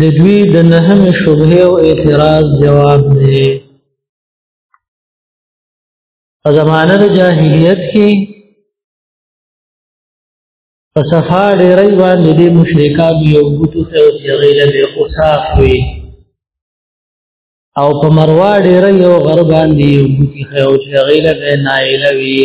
د دوی د نهم شبهه او اعتراض جواب دی په زمانه د جاهلیت کې په صفا ډېرې باندې د مشرکان یو بوتو ته او غیله به اوصاف وي او په مروا ډېرې یو غر باندې یو بوتي خو چې غیله به نایله وي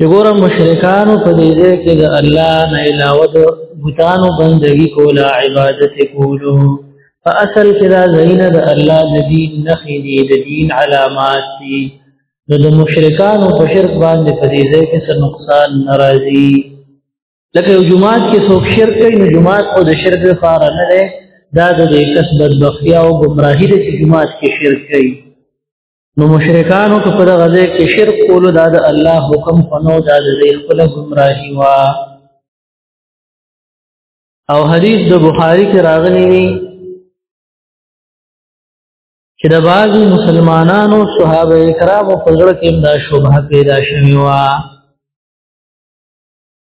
چې ګورم مشرکانو په دې ځای کې د الله نه علاوه د بوتانو بندگی کوله عبادت کولو په اصل کې دا زین د الله د دین نخې دي د دین علامات دي نو د مشرکانو په شرک باندې په دې ځای کې څه نقصان ناراضي لکه یو جماعت کې څوک شرک کوي نو جماعت خو د شرک لپاره نه ده دا د کسبت بخیا او گمراهی د جماعت کې شرک کوي نو مشرکانو ته په دغه ځای کې شرک کولو دا د الله حکم خنو دا د خپل گمراهي وا او حدیث د بخاری کې راغلی دی چې د بعضی مسلمانانو صحابه کرام په ځړه کې دا شوبه پیدا شوی و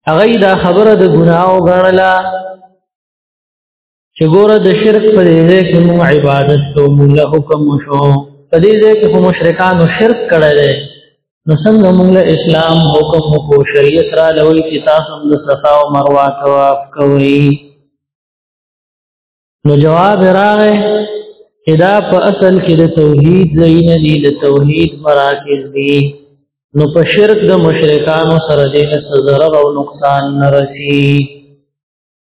هغه دا خبره د ګناو غړله چې ګوره د شرک په دې کې مو عبادت ته موږ له حکم شو په دې کې هم مشرکانو شرک کړی دی نو څنګه موږ له اسلام حکم کو شریعت را لوي چې تاسو د صفا او مروه طواف کوئ نو جواب راغې ادا په اصل کې د توحید زین دي د توحید مراکز دي نو په شرک د مشرکانو سره دې څه ضرر او نقصان نه رسی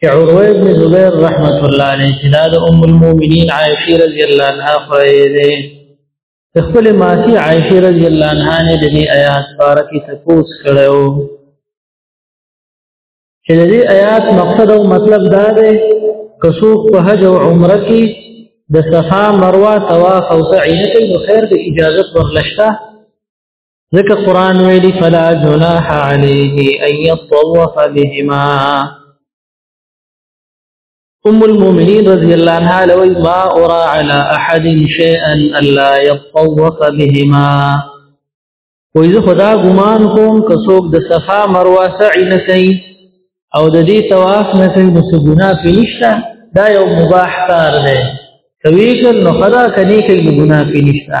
چې عروه ابن زبیر رحمت الله علیه چې دا د ام المؤمنین عائشه رضی الله عنها خوې ده خپل ماسی عائشه رضی الله عنها نه د دې آیات باره کې تفوس کړو چې د دې آیات مقصد او مطلب دا دی کسوق په حج او عمره کې د صفا مروه طواف او سعی نه کوي خیر د اجازه ورلشته ذکر قرآن ویلی فلا جناح علیه ان یطوف بهما ام المؤمنین رضی اللہ عنہ لوی ما ارا علی احد شیئا الا یطوف بهما وای زه خدا ګمان کوم که څوک د صفا مروه سعی نه کوي او د دې طواف نه کوي نو څه ګناه پې نشته دا یو مباح کار دی کوي که نو خدا کني کوي نو ګناه پې نشته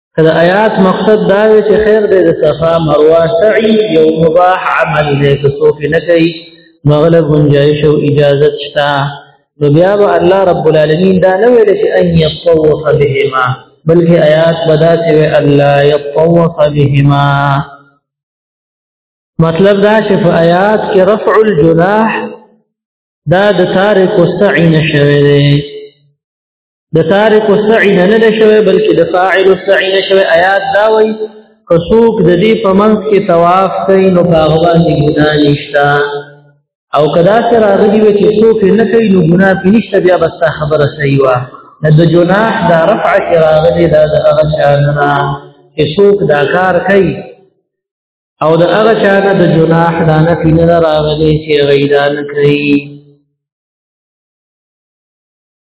کله آیات مقصد دا وی چې خیر دې د صفا مروه سعی یو مباح عمل دې که څوک نه کوي مغله گنجائش او اجازه شته نو بیا به الله رب العالمین دا نه ویل چې ان یطوف بهما بلکې آیات بدا چې الله یطوف بهما مطلب دا چې په آیات کې رفع الجناح دا د تارک السعی نشوي د تارک السعي نه نه شوی بلکې د فاعل السعي نه شوی آیات دا وایي کسوک د دې په منځ کې طواف کوي نو هغه باندې ګناه نشته او کدا سره راغلی وي چې څوک نه کوي نو ګناه پې نشته بیا بس خبره صحیح وه د جناح دا رفع کې راغلی دا د هغه شان نه چې څوک دا کار کوي او د هغه شان د جناح دا نه پې نه راغلی چې غیدا نه کوي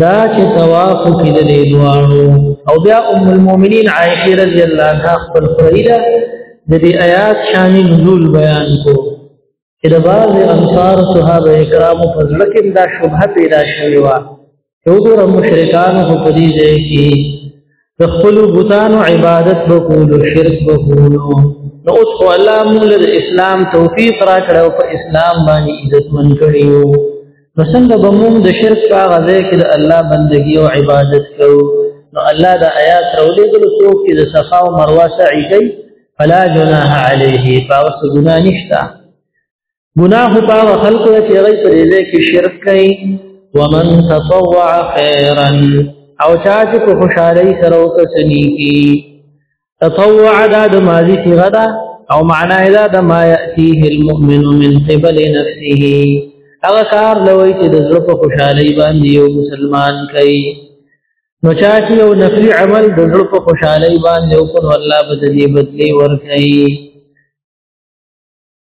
دا چې طواف کې د دې دوانو او بیا ام المؤمنین عائشه رضی الله عنها خپل فريده د دې آیات شان نزول بیان کو چې د بعض انصار صحابه کرام په ځل کې دا شبهه پیدا شوې و چې وګوره مشرکان خو په دې ځای کې د خپل بوتانو عبادت وکول او شرک وکول نو اوس خو الله موږ له اسلام توفیق را کړو په اسلام باندې عزت من کړیو نو څنګه به موږ د شرک په غزه کې د الله بندگی او عبادت کوو نو الله دا آیات راولې د څوک چې د صفا او مروه سعی کوي فلا جناح علیه فاوس ګنا نشتا ګناه په هغه خلکو ده چې هغوی په دې ځای کې شرک کوي ومن تطوع خیرا او چا چې په خوشحالۍ سره وکړه څه نیکي تطوع دا د ماضي صیغه ده او معنا یې دا د ما یأتیه المؤمن من قبل نفسه هغه کار لوي چې د زړه په خوشحالۍ باندې یو مسلمان کوي نو چا چې یو نفلی عمل د زړه په خوشحالۍ باندې وکړ الله به دې بدلی ورکړي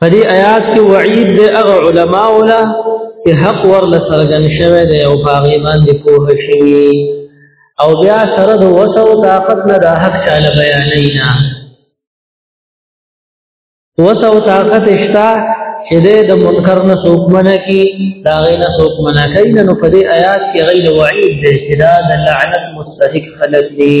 په دې آیات کې وعید د هغه علما ولا چې حق ورله سرګن شوی دی او باغی باندې پوه شي او بیا سره د وسو طاقت نه د حق چاله بیانینا وسو طاقت اشتا چې د منکر نه څوک منه کی دا غي نه څوک منه کوي نو په دې آیات کې غي وعید دی چې دا د لعنت مستحق خلک دي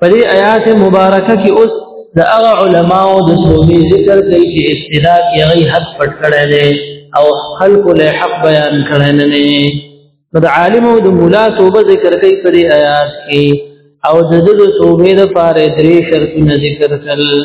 په دې آیات مبارکه کې اوس د هغه علماو د سومي ذکر کوي چې ابتدا کې هغه حق پټ کړی دی او خلق له حق بیان کړی نه دی نو د عالم او د مولا توبه ذکر کوي په دې آیات کې او د دې توبې لپاره درې شرطونه ذکر کړل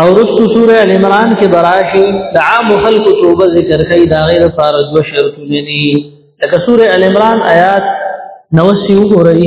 او رسو سوره ال عمران کې براشي د عام خلق توبه ذکر کوي دا غیر فار دو شرطونه دي لکه سوره ال عمران آیات 90 وګورئ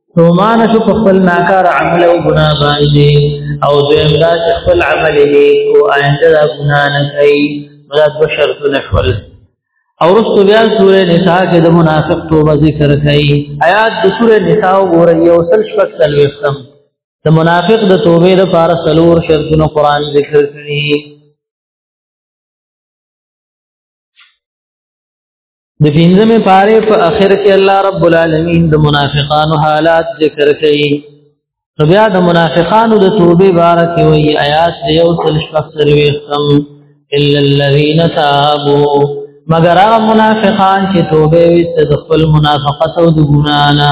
رومان شو په خپل ناکار عمل او ګناه باندې او دویم دا چې خپل عمل دې کو آینده دا ګناه نه کوي مراد به شرط نشول او رسو بیا سورې نساء کې د منافق توبه ذکر کوي آیات د سورې نساء وګورئ یو سل شپږ سل وختم د منافق د توبې لپاره سلور شرطونه قران ذکر کړي د پنځمه پاره په اخر کې الله رب العالمین د منافقانو حالات ذکر کوي نو بیا د منافقانو د توبې باره کې وایي آیات دی او تل شپږ سرویختم الا الذين تابوا مگر هغه منافقان چې توبه وست د خپل منافقت او د ګنانا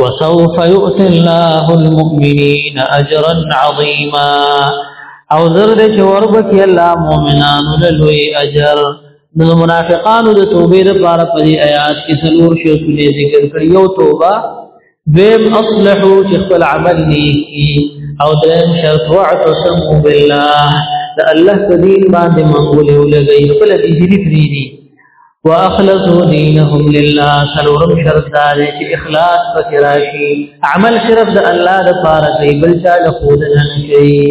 وسوف يؤتي الله المؤمنين اجرا عظيما او زر دې چې وربکې الله مؤمنانو له لوی اجر د منافقانو د توبې لپاره په دې آیات کې څلور شرطونه ذکر کړي یو توبه دیم اصلحو چې خپل عمل نیکی او دریم شرط واعتصموا بالله د الله په دین باندې منغولې ولګي خپل دې دې پریدي واخلصوا دينهم لله سلورم شرط دا دی چې اخلاص پکې راشي عمل صرف د الله د پاره دی بل چا له خود نه کوي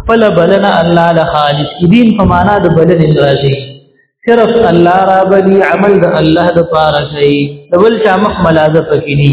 خپل بلنه الله له خالص دین په معنا د بلنې راځي صرف الله را بلی عمل د الله د پاره کوي د بل چا مخ ملاذ پکې نه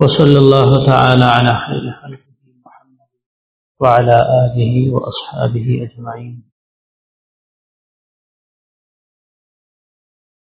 وصلى الله تعالى على خير خلقه محمد وعلى آله وأصحابه أجمعين